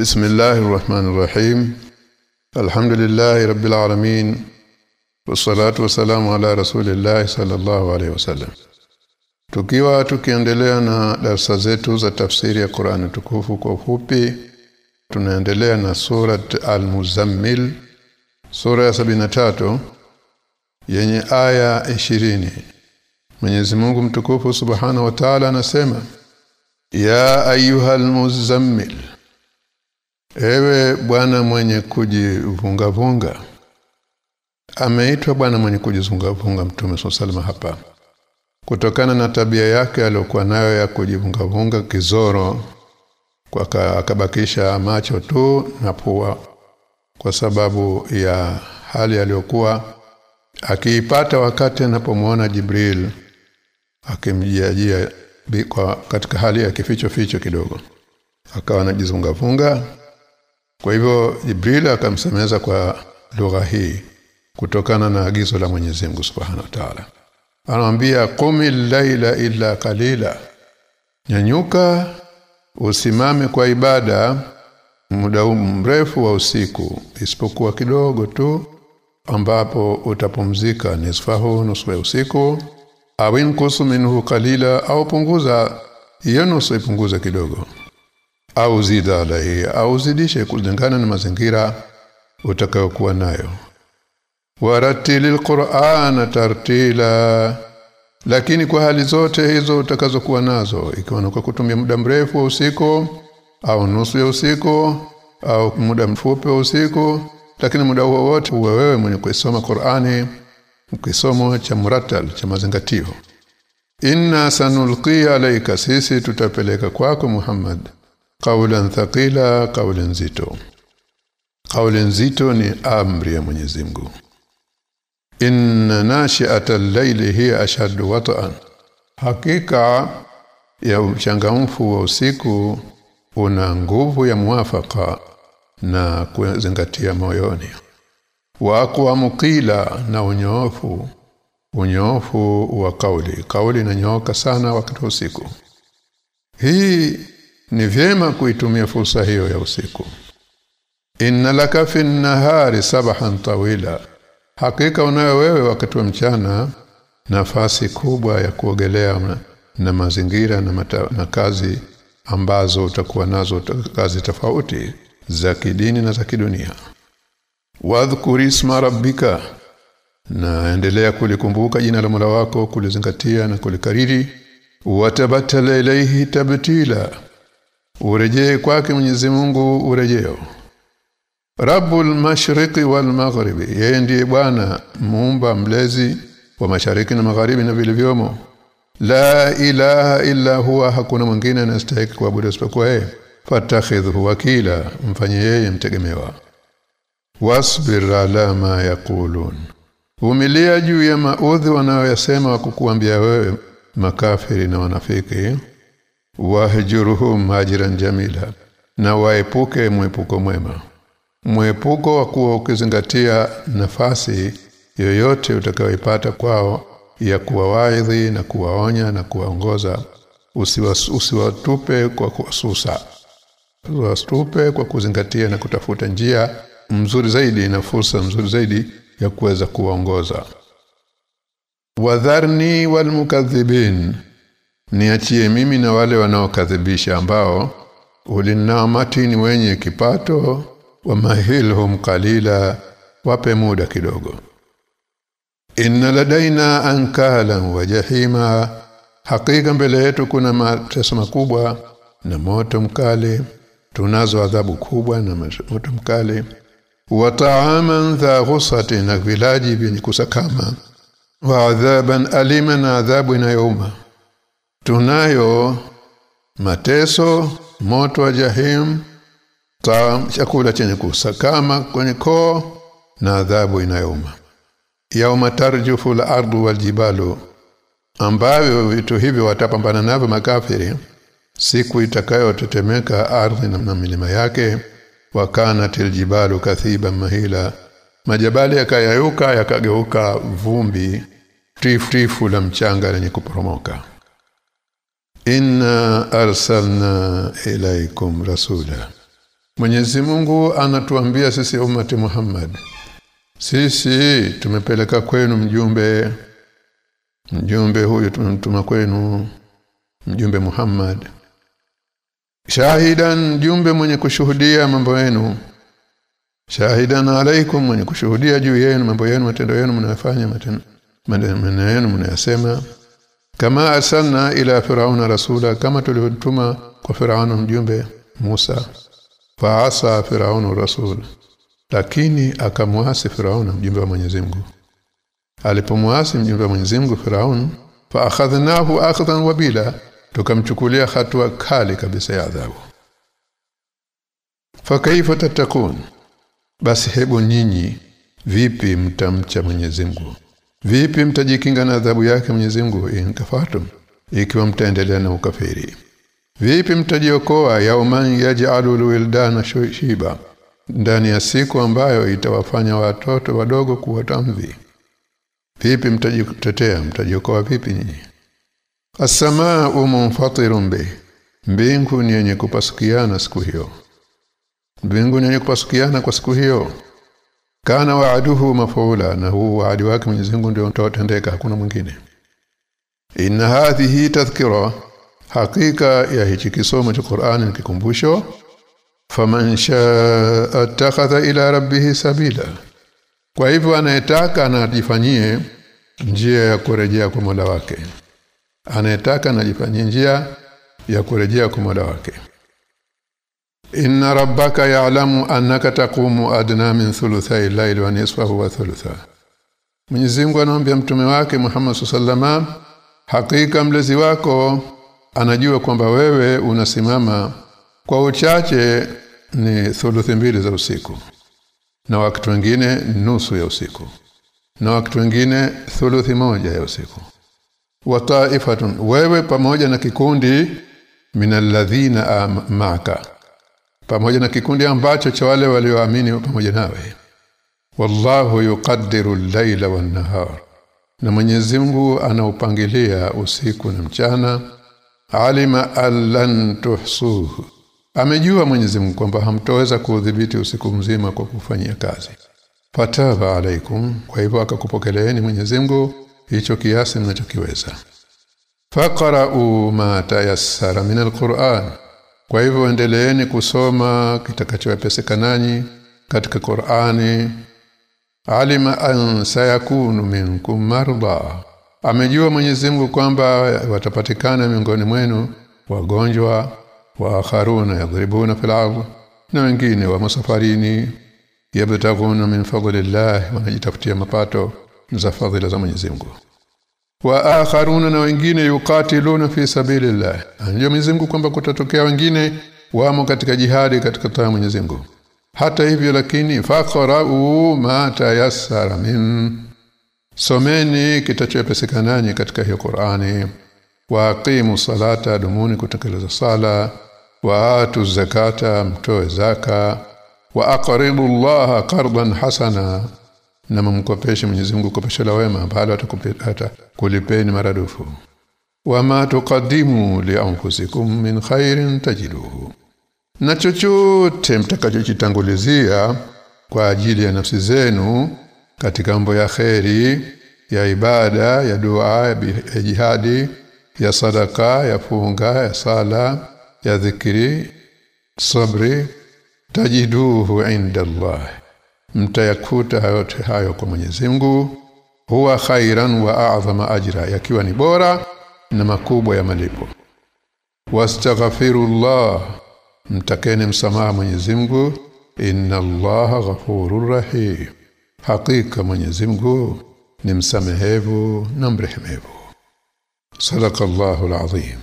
بسم الله الرحمن الرحيم الحمد لله رب العالمين والصلاه والسلام على رسول الله صلى الله عليه وسلم tukiwa tukiendelea na darasa zetu za tafsiri ya Qur'an tukufu kwa ufupi tunaendelea na surat al-muzammil sura ya 73 yenye aya 20 Mwenyezi Mungu mtukufu Subhanahu wa Ta'ala anasema ya ayuhal muzammil Ewe bwana mwenye kujivungavunga. ameitwa bwana mwenye kujizunga vunga mtume sallallahu hapa kutokana na tabia yake aliyokuwa nayo ya kujivungavunga kizoro kwa akabakisha macho tu na pua kwa sababu ya hali aliyokuwa akiipata wakati anapomwona Jibril akimjiajia katika hali ya kificho ficho kidogo akawa anajizunga vunga kwa hivyo Jibril akamsemeza kwa lugha hii kutokana na agizo la Mwenyezi Mungu Subhanahu wa Ta'ala. Anamwambia qumi laila illa qalila. Nyanyuka usimame kwa ibada muda mrefu wa usiku isipokuwa kidogo tu ambapo utapumzika nisfahu nusu ya usiku awin minhu qalila au punguza hiyo nusu ipunguze kidogo au zida alaihi au zidishe kulingana na mazingira utakayokuwa nayo. Waratilil qur'ana tartila lakini kwa hali zote hizo utakazokuwa nazo ikiwa kwa kutumia muda mrefu wa usiku au nusu ya usiku au muda mfupi wa usiku lakini muda huo wote uwe wewe mwenye kusoma Qur'ani kisomo cha muratal cha mazingatio. Inna sanulqi alayka sisi tutapeleka kwako Muhammad qawlan thaqila qawla nzito qawla nzito ni amri ya Mwenyezi Mungu. Inna nashi'ata al-layli hiya ashaddu wat'an. Hakika ya uchangamfu wa usiku una nguvu ya muwafaka na kuzingatia moyoni. Wa qila na unyoofu. Unyoofu wa kauli. Kauli inanyooka sana wakati wa usiku. Hii ni vyema kuitumia fursa hiyo ya usiku. Inna laka fi nahari sabahan tawila. Hakika unayo wewe wakati wa mchana nafasi kubwa ya kuogelea na, mazingira na, mata, na kazi ambazo utakuwa nazo kazi tofauti za kidini na za kidunia. Wadhkuri isma rabbika. Na endelea kulikumbuka jina la Mola wako kulizingatia na kulikariri. Watabatala ilayhi tabtila urejee kwake Mwenyezi Mungu urejeo. Rabbul mashriqi wal maghribi yeye ndiye bwana muumba mlezi wa mashariki na magharibi na vilivyomo. La ilaha illa huwa hakuna mwingine anastahili kuabudu isipokuwa yeye. Fatakhidhu wakila mfanye yeye mtegemewa. Wasbir ala ma yaqulun. Vumilia juu ya maudhi wanayoyasema kukuambia wewe makafiri na wanafiki wahjuruhum hajiran jamila. Na waepuke mwepuko mwema. Mwepuko wa kuwa ukizingatia nafasi yoyote utakayoipata kwao ya kuwawaidhi na kuwaonya na kuwaongoza usiwatupe kwa kususa usiwatupe kwa kuzingatia na kutafuta njia mzuri zaidi na fursa mzuri zaidi ya kuweza kuwaongoza. Wadharni walmukaththibin niachie mimi na wale wanaokadhibisha ambao ulinamati ni wenye kipato wa mahilhum qalila wape muda kidogo. Inna ladaina ankala wa jahima hakika mbele yetu kuna mateso makubwa na moto mkali. Tunazo adhabu kubwa na moto mkali. Wa ta'aman dha ghusati na vilaji vyenye kusakama. Wa adhaban alima na adhabu inayouma tunayo mateso moto wa jahim ta chakula chenye kusakama kwenye koo na adhabu inayouma yauma tarjufu al-ardu wal-jibalu ambavyo vitu hivyo watapambana navyo makafiri siku itakayotetemeka ardhi na milima yake wakana tiljibalu kathiba mahila majabali yakayayuka yakageuka vumbi tifu tifu la mchanga lenye kuporomoka inna arsalna ilaikum rasula. Mwenyezi Mungu anatuambia sisi umati Muhammad sisi tumepeleka kwenu mjumbe. Mjumbe huyu tumemtuma kwenu mjumbe Muhammad. Shahidan mjumbe mwenye kushuhudia mambo yenu. Shahidan alaikum mwenye kushuhudia juu yenu mambo yenu matendo yenu mnayofanya matendo yenu mnayosema kama arsalna ila firauna rasula kama tulivyotuma kwa firauna mjumbe Musa faasa firauna rasul lakini akamwasi firauna mjumbe wa Mwenyezi Mungu. Alipomwasi mjumbe wa Mwenyezi Mungu firaun fa akhadhnahu akhdan wabila tukamchukulia hatua kali kabisa ya adhabu. Fa kaifa tatakun basi hebu nyinyi vipi mtamcha Mwenyezi Mungu vipi mtajikinga na adhabu yake Mwenyezi Mungu? Inkafatum ikiwa mtaendelea na ukafiri. Vipi mtajiokoa? Yauman yaj'alu wildana shiba ndani ya siku ambayo itawafanya watoto wadogo kuwatamvi vipi mtajitetea? Mtajiokoa vipi nyinyi? As-samaa'u munfatirun bi mbingu ni yenye kupasukiana siku hiyo. Mbingu ni yenye kupasukiana kwa siku hiyo kana waaduhu mafuula na huu waadi wake Mwenyezi Mungu ndio utatendeka hakuna mwingine. Inna hadhihi tadhkira hakika ya hichi kisomo cha Qur'ani ni kikumbusho. Faman shaa attakhadha ila rabbih sabila. Kwa hivyo anayetaka anajifanyie njia ya kurejea kwa Mola wake. Anayetaka anajifanyie njia ya kurejea kwa Mola wake inna rabbaka ya'lamu annaka taqumu adna min thuluthay al-layli wa nisfahu wa thuluthah Mwenyezi Mungu anaambia mtume wake Muhammad sallama hakika mlezi wako anajua kwamba wewe unasimama kwa uchache ni thuluthi mbili za usiku na wakati wengine nusu ya usiku na wakati wengine thuluthi moja ya usiku. Wa ta'ifatun wewe pamoja na kikundi minalladhina ma'aka pamoja na kikundi ambacho cha wale walioamini pamoja nawe. Wallahu yuqaddiru al-laila wan-nahar. Na Mwenyezi Mungu anaupangilia usiku na mchana. Alima allan tuhsuhu. Amejua Mwenyezi Mungu kwamba hamtoweza kuudhibiti usiku mzima kwa kufanyia kazi. Fataba alaikum kwa hivyo akakupokeleeni Mwenyezi Mungu hicho kiasi mnachokiweza. Faqra'u ma tayassara min alquran kwa hivyo endeleeni kusoma kitakachowepesekanani katika Qur'ani. Alima an sayakunu minkum marda. Amejua Mwenyezi Mungu kwamba watapatikana miongoni mwenu wagonjwa wa akharuna yadribuna fil ardh na wengine wa masafarini yabtaguna min fadlillah wanajitafutia mapato za fadhila za Mwenyezi Mungu wa akharuna na wengine yukatiluna fi sabilillah. Mwenyezi Mungu kwamba kutatokea wengine wamo katika jihadi katika taa Mwenyezi Mungu. Hata hivyo lakini faqra'u ma tayassara min. Someni kitachopesekanani katika hiyo Qur'ani. Wa aqimu salata dumuni kutekeleza sala. Wa atu zakata mtoe zaka. Wa aqridu Allah qardan hasana na mumkopeshe Mwenyezi Mungu kopesho la wema bado atakupata kulipeni maradufu. Wama tuqaddimu li anfusikum min khairin tajiduhu. Na chochote mtakachojitangulizia kwa ajili ya nafsi zenu katika mambo ya kheri ya ibada ya dua ya jihadi ya sadaka ya funga ya sala ya dhikri sabri tajiduhu inda Allah mtayakuta yote hayo kwa Mwenyezi Mungu. Huwa khairan wa a'zama ajra yakiwa ni bora na makubwa ya malipo. Wastaghfirullah mtakeni msamaha Mwenyezi Mungu. Inna Allaha ghafurur rahim. Hakika Mwenyezi Mungu ni msamehevu na mrehemevu. Sadaqallahu alazim